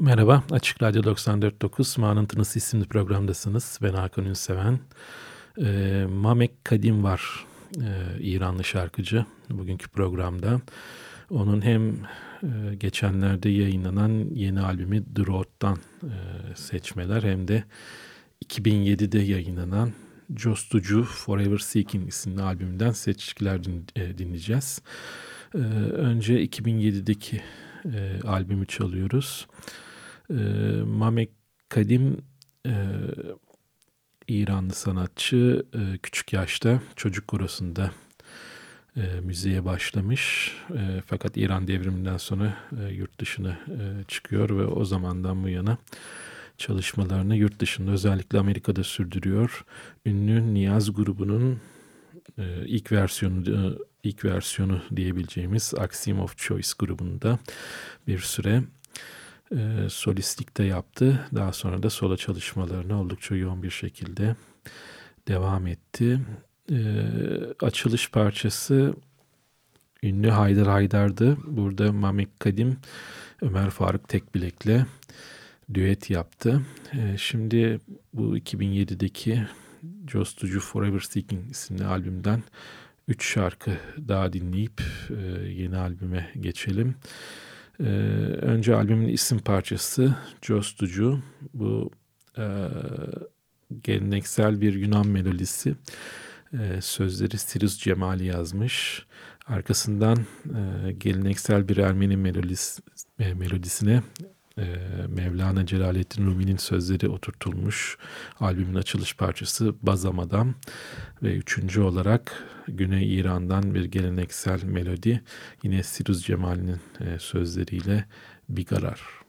Merhaba, Açık Radyo 94.9 Ma'nın Tınısı isimli programdasınız. Ben Hakan Ünseven. Ee, Mamek Kadim var, ee, İranlı şarkıcı bugünkü programda. Onun hem e, geçenlerde yayınlanan yeni albümü Road'dan e, seçmeler hem de 2007'de yayınlanan Jostucu Forever Seeking isimli albümünden seçkiler din, e, dinleyeceğiz. E, önce 2007'deki e, albümü çalıyoruz. E, Mamek Kadim e, İranlı sanatçı e, küçük yaşta çocuk korosunda e, müziğe başlamış. E, fakat İran devriminden sonra e, yurt dışına e, çıkıyor ve o zamandan bu yana çalışmalarını yurt dışında özellikle Amerika'da sürdürüyor. Ünlü Niyaz grubunun e, ilk versiyonu e, ilk versiyonu diyebileceğimiz Axiom of Choice grubunda bir süre e, solistlikte yaptı. Daha sonra da solo çalışmalarını oldukça yoğun bir şekilde devam etti. E, açılış parçası ünlü Haydar Haydar'dı. Burada Mamek Kadim Ömer Faruk Tekbilek'le düet yaptı. E, şimdi bu 2007'deki Jostucu Forever Seeking isimli albümden 3 şarkı daha dinleyip e, yeni albüme geçelim. E, önce albümün isim parçası Jostucu. Bu e, geleneksel bir Yunan melodisi. E, sözleri Sirius Cemali yazmış. Arkasından e, geleneksel bir Ermeni melodis, e, melodisine e, Mevlana Celaleddin Rumi'nin sözleri oturtulmuş albümün açılış parçası Bazamadam ve üçüncü olarak Güney İran'dan bir geleneksel melodi yine Siruz Cemal'in e, sözleriyle Bigarar.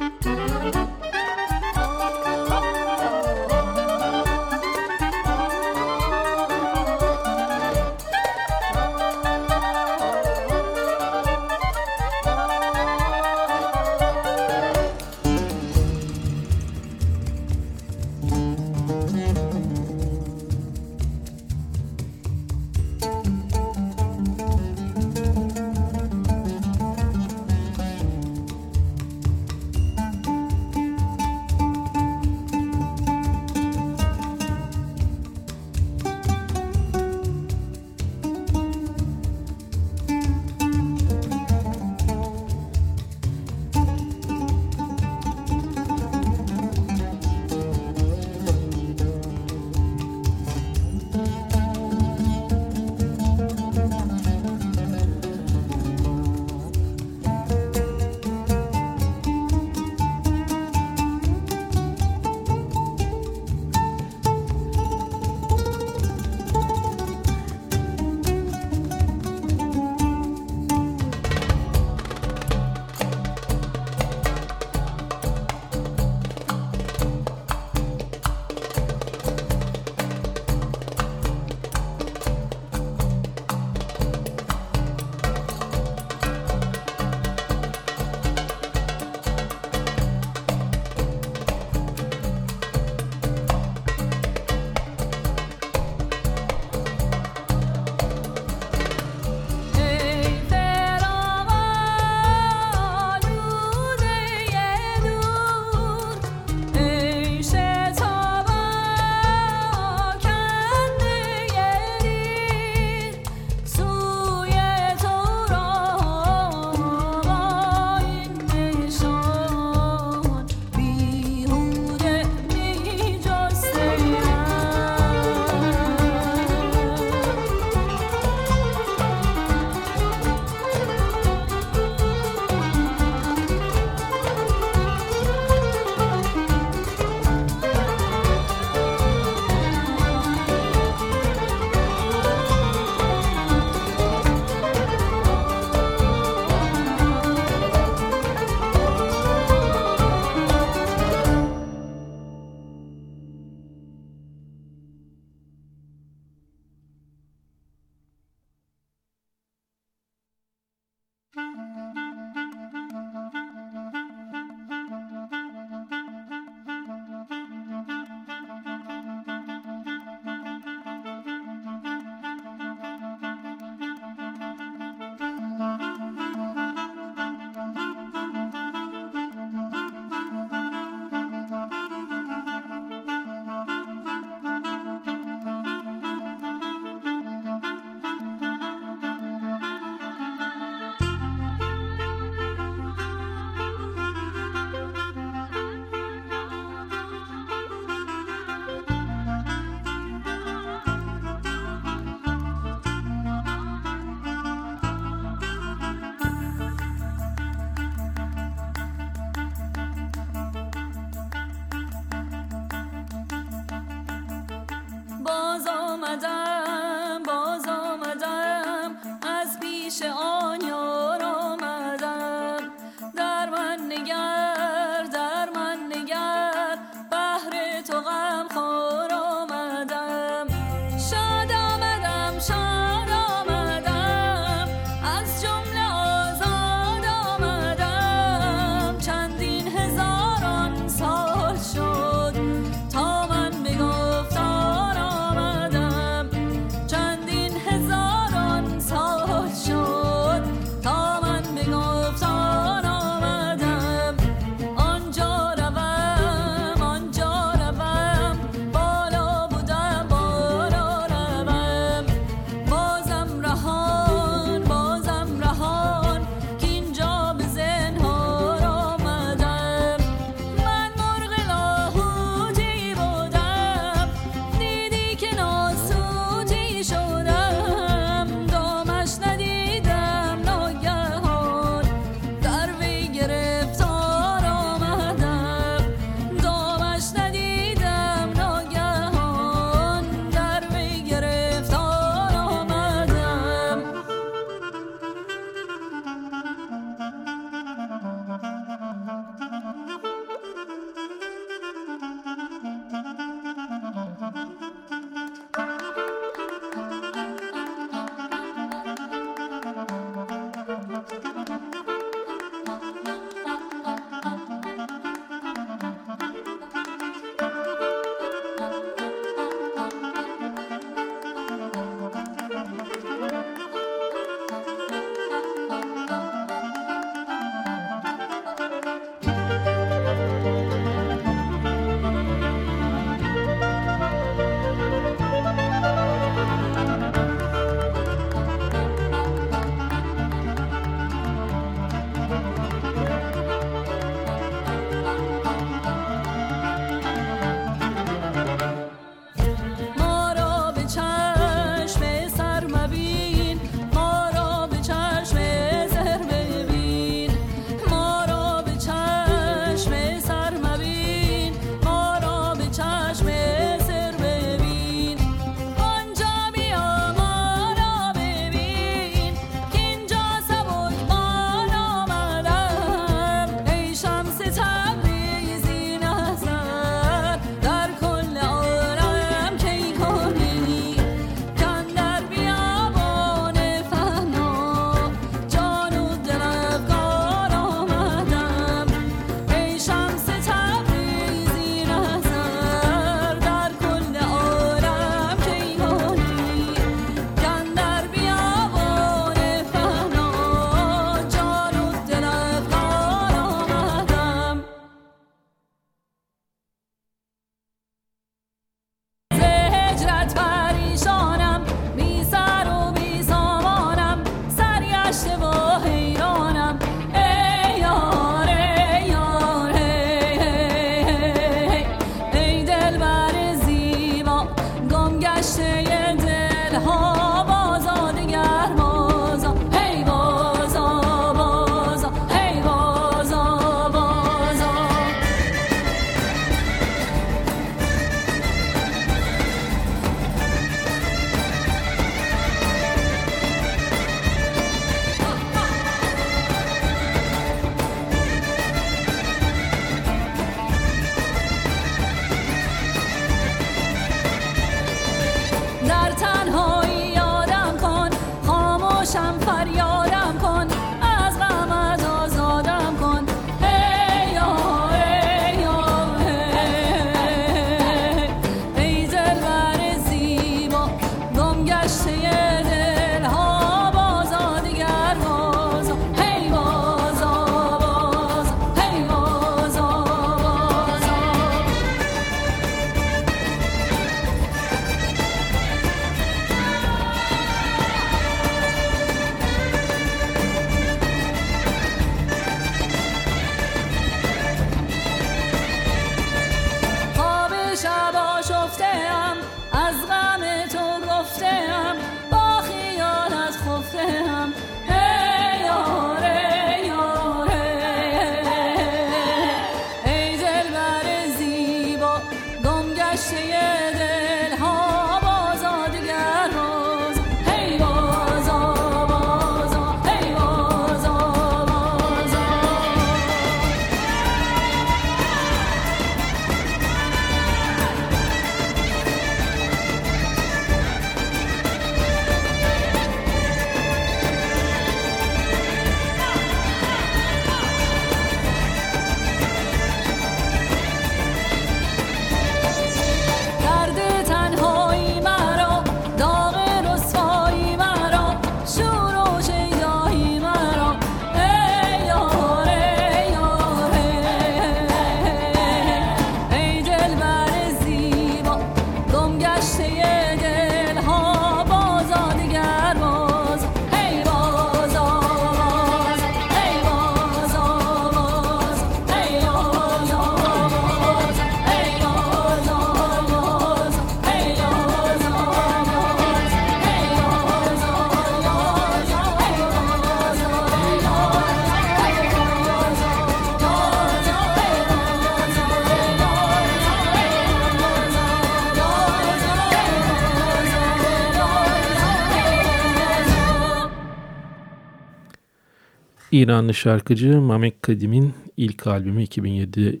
İranlı şarkıcı Mamek Kadim'in ilk albümü 2007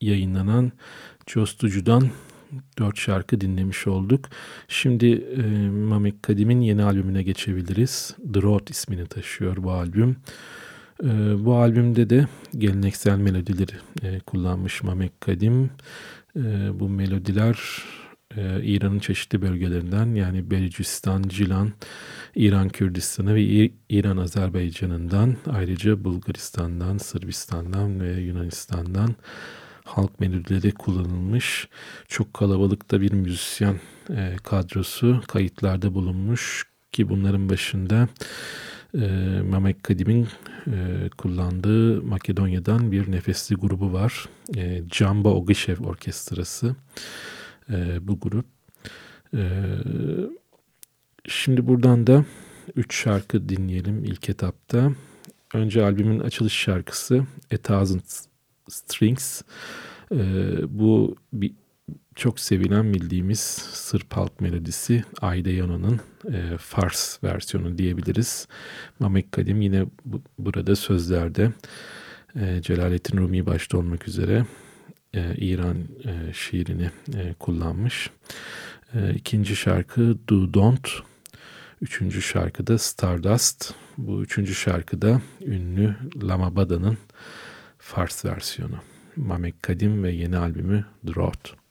yayınlanan Costucu'dan dört şarkı dinlemiş olduk. Şimdi e, Mamek Kadim'in yeni albümüne geçebiliriz. The Road ismini taşıyor bu albüm. E, bu albümde de geleneksel melodileri e, kullanmış Mamek Kadim. E, bu melodiler e, İran'ın çeşitli bölgelerinden yani Belucistan, Cilan, İran Kürdistan'ı ve İran Azerbaycan'ından ayrıca Bulgaristan'dan, Sırbistan'dan ve Yunanistan'dan halk melodileri kullanılmış. Çok kalabalıkta bir müzisyen e, kadrosu kayıtlarda bulunmuş ki bunların başında e, Mehmet Kadim'in e, kullandığı Makedonya'dan bir nefesli grubu var. E, Camba Ogishev Orkestrası e, bu grup. E, şimdi buradan da üç şarkı dinleyelim ilk etapta. Önce albümün açılış şarkısı A Thousand Strings. E, bu bir, çok sevilen bildiğimiz Sırp halk melodisi Ayda Yona'nın e, Fars versiyonu diyebiliriz. Mamek Kadim yine bu, burada sözlerde e, Celalettin Rumi başta olmak üzere e, İran e, şiirini e, kullanmış. E, ikinci şarkı Do Don't. Üçüncü şarkıda Stardust. Bu üçüncü şarkıda ünlü Lama Bada'nın Fars versiyonu. Mamek Kadim ve yeni albümü Drought.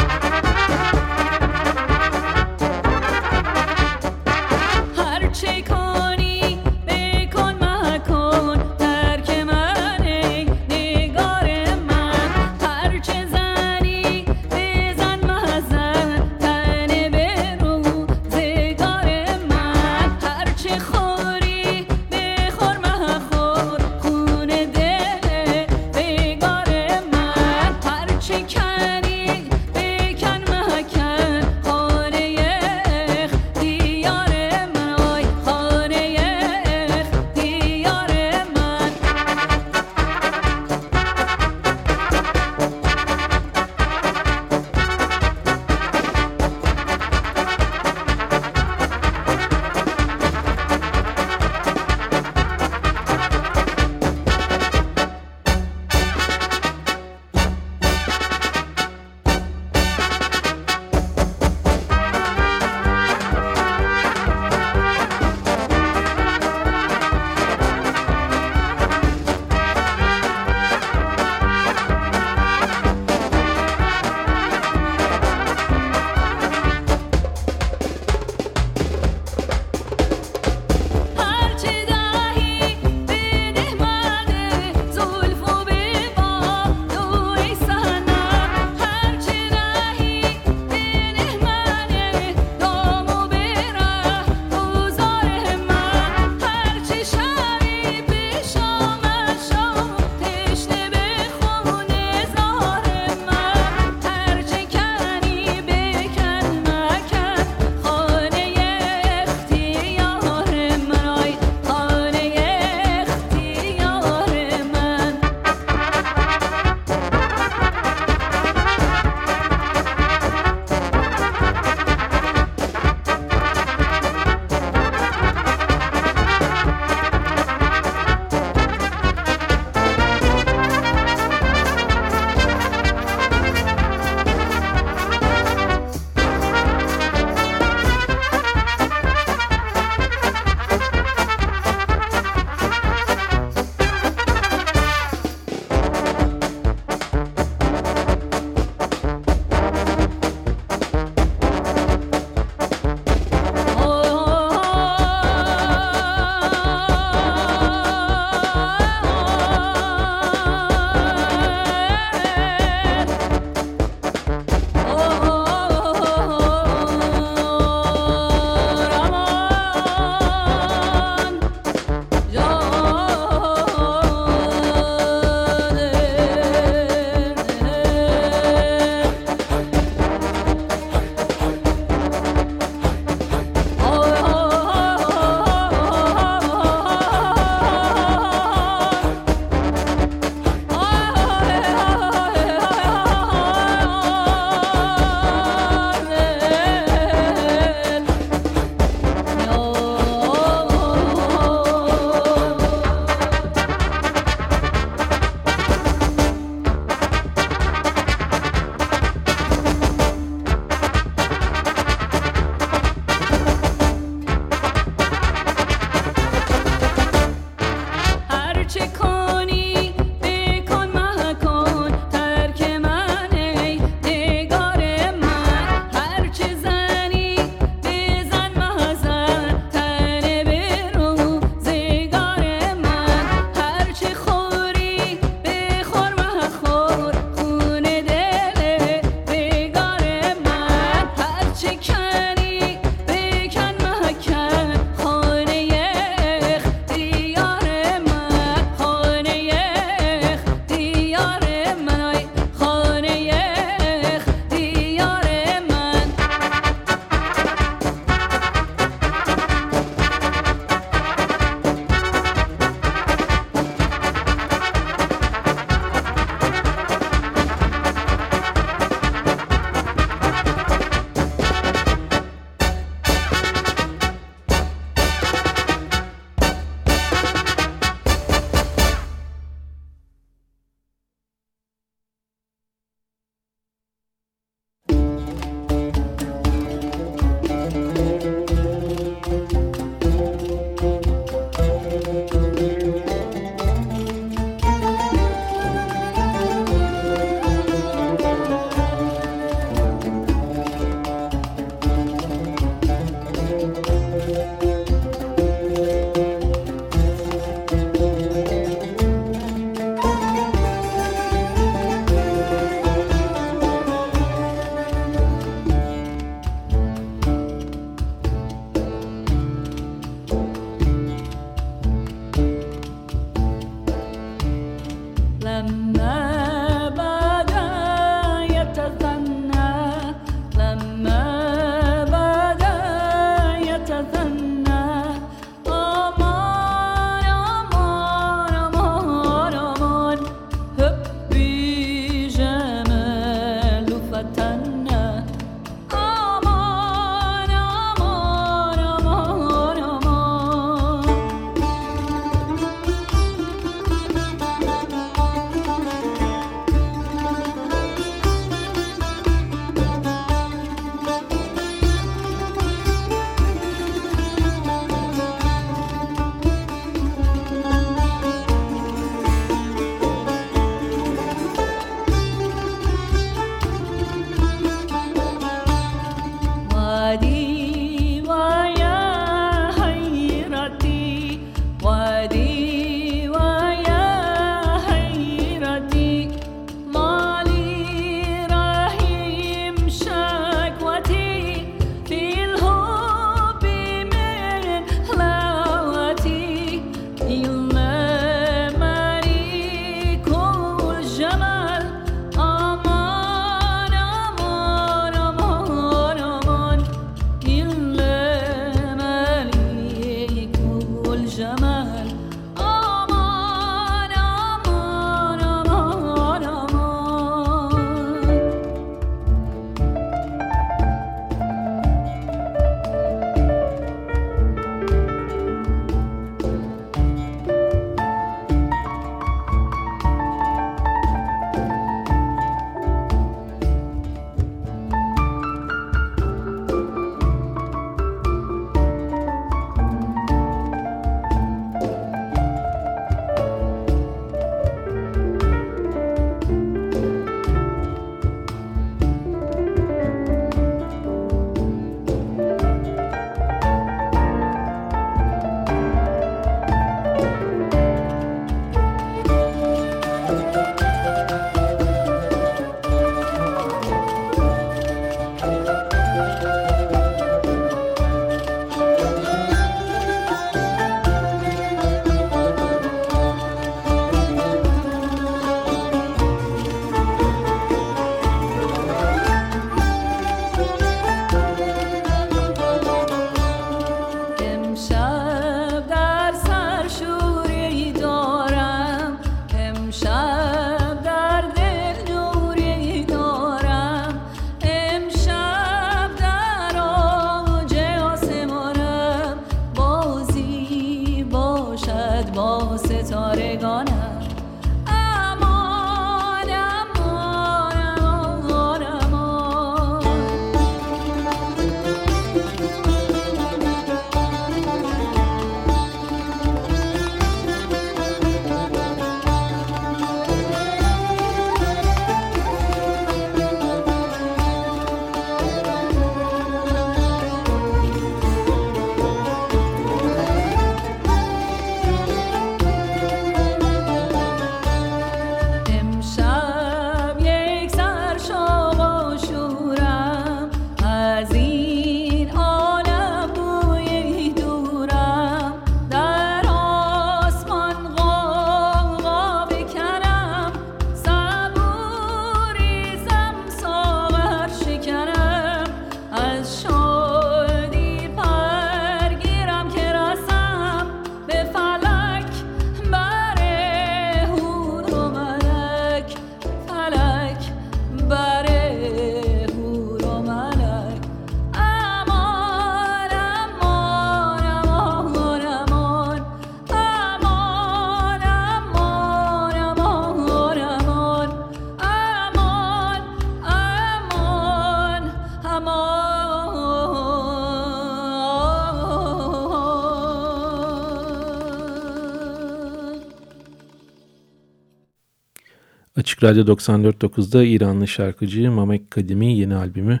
Açık Radyo 94.9'da İranlı şarkıcı Mamek Kadimi yeni albümü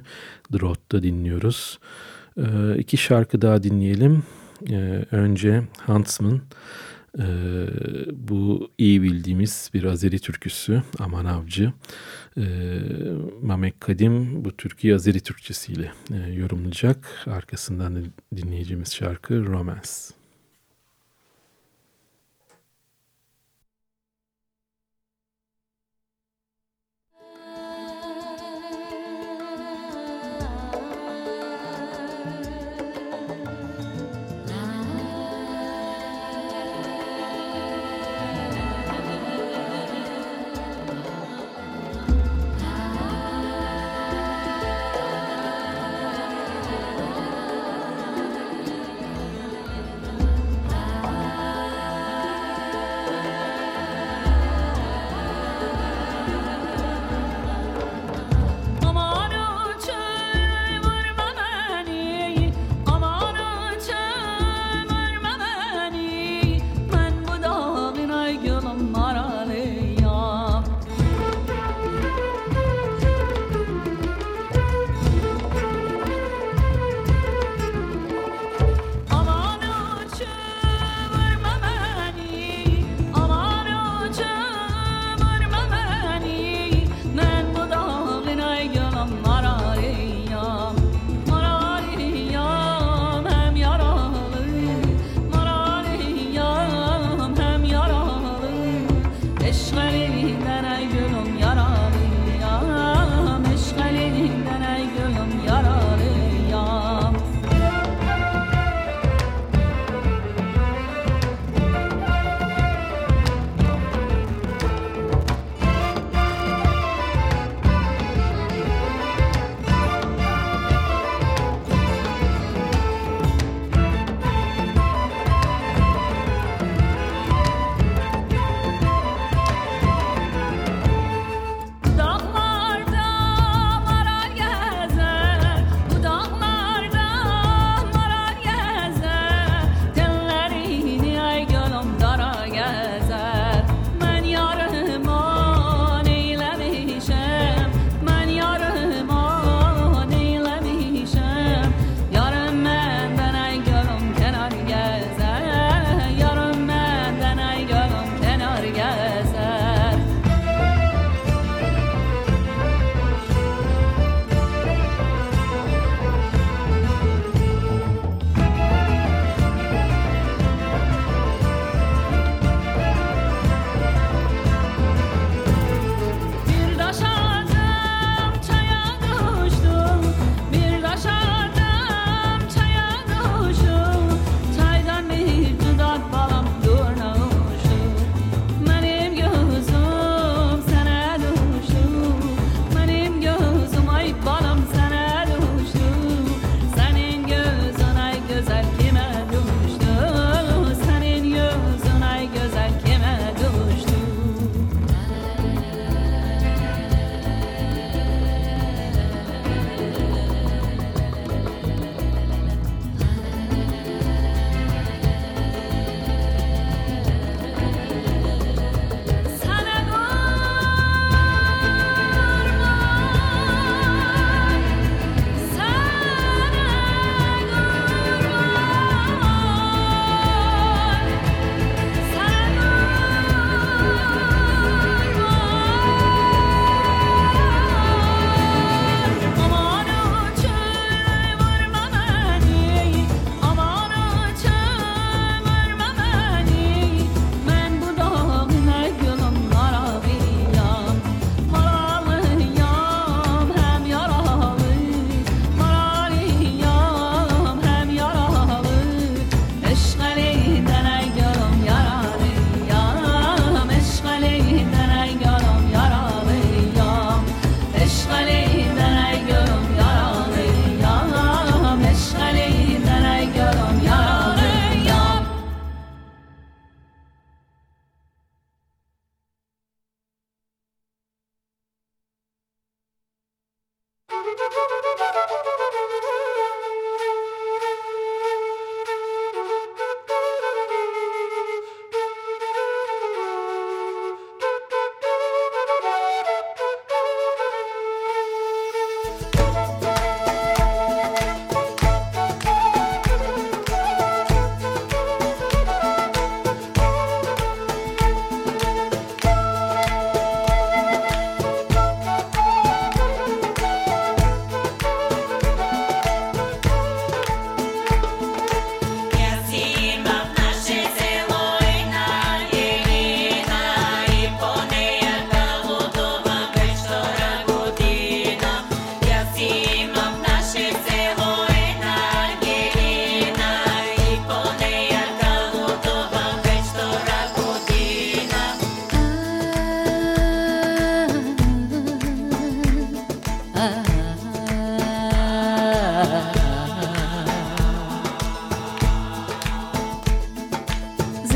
Drot'ta dinliyoruz. Ee, iki şarkı daha dinleyelim. Ee, önce Huntsman, ee, bu iyi bildiğimiz bir Azeri türküsü Aman Avcı. Ee, Mamek Kadim bu türküyü Azeri Türkçesiyle e, yorumlayacak. Arkasından dinleyeceğimiz şarkı Romance.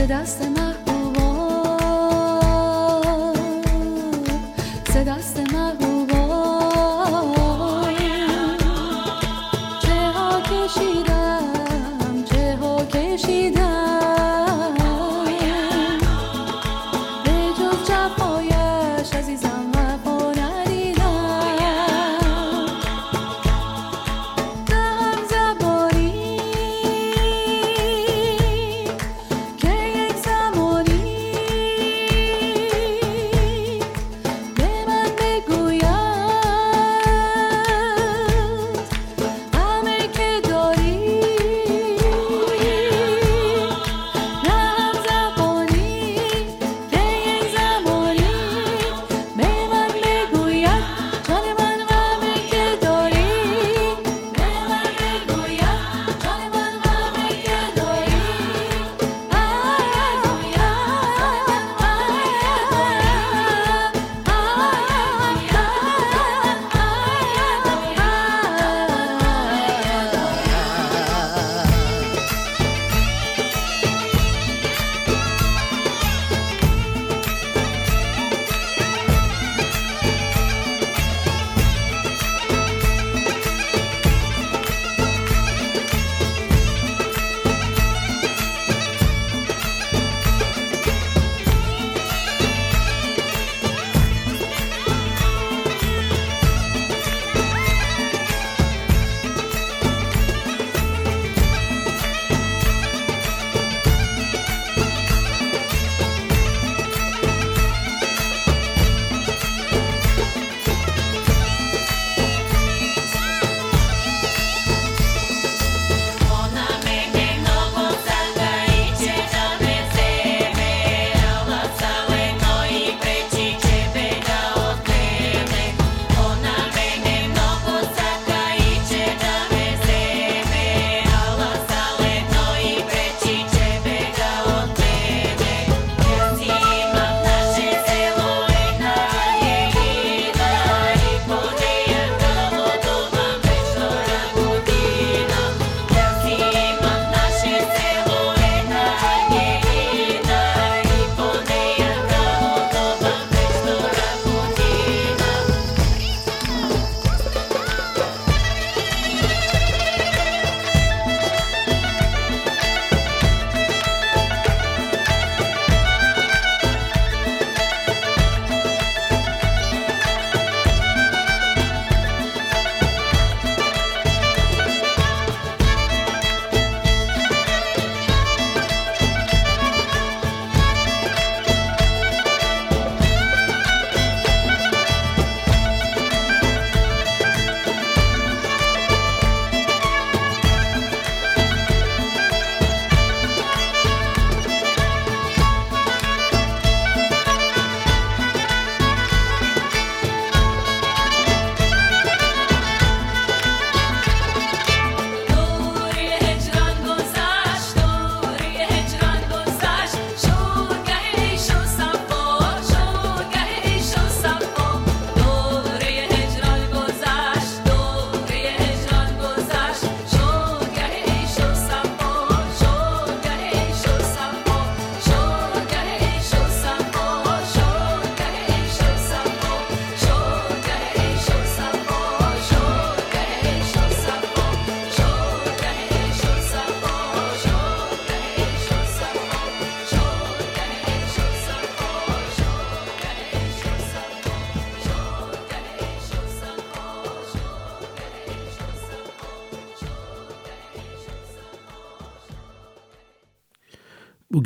rastlamam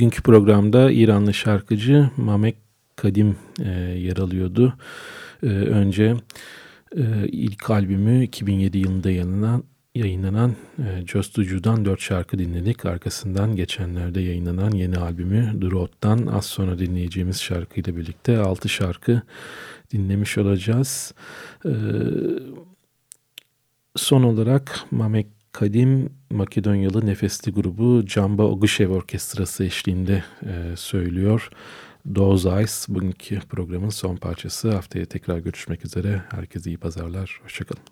Bugünkü programda İranlı şarkıcı Mamek Kadim e, yer alıyordu. E, önce e, ilk albümü 2007 yılında yayınlanan, yayınlanan e, Costucu'dan 4 şarkı dinledik. Arkasından geçenlerde yayınlanan yeni albümü Road'dan az sonra dinleyeceğimiz şarkıyla birlikte 6 şarkı dinlemiş olacağız. E, son olarak Mamek kadim Makedonyalı nefesli grubu Camba Ogushev Orkestrası eşliğinde e, söylüyor. Those Eyes bugünkü programın son parçası. Haftaya tekrar görüşmek üzere. Herkese iyi pazarlar. Hoşçakalın.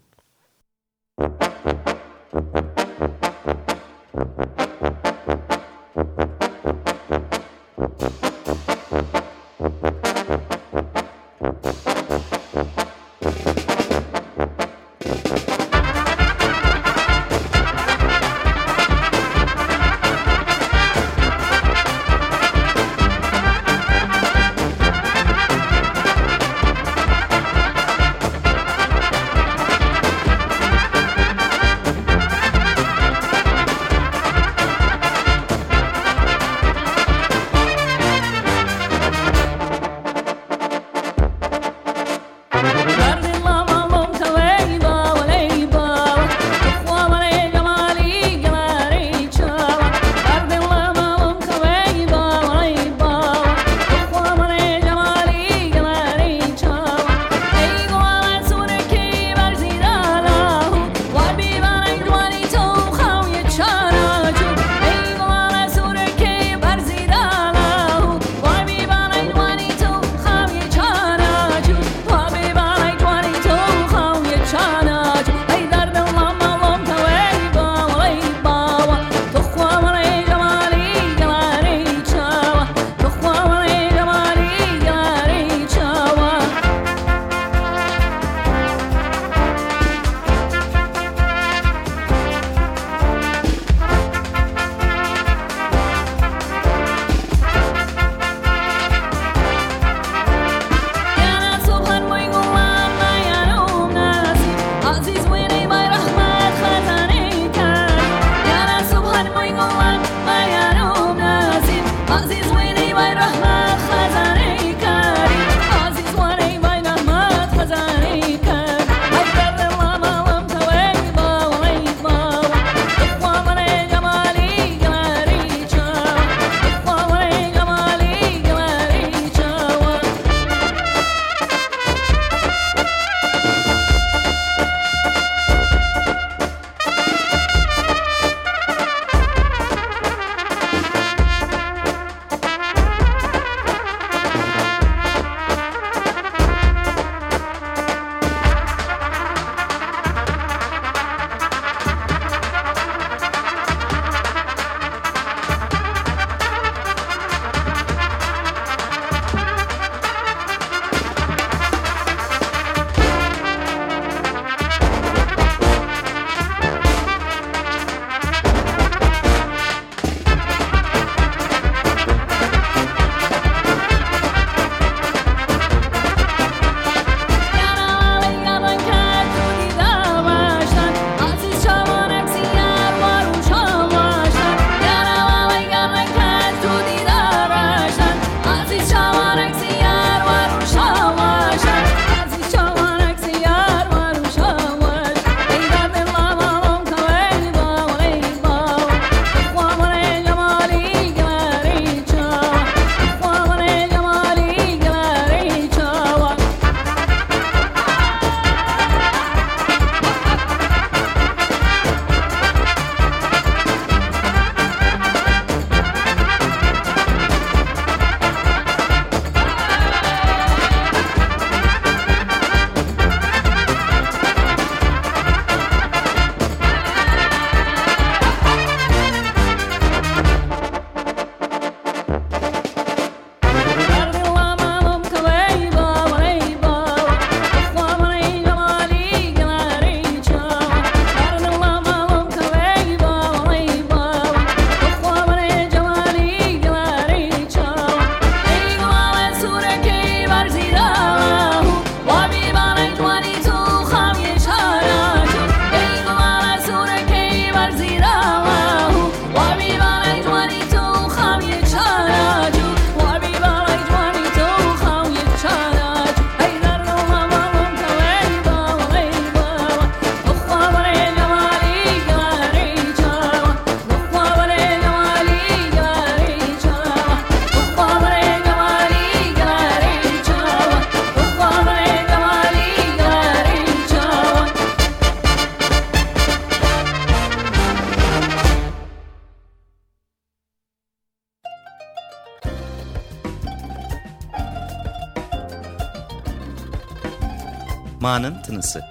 Tınısı.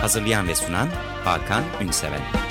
Hazırlayan ve sunan Hakan Ünseven.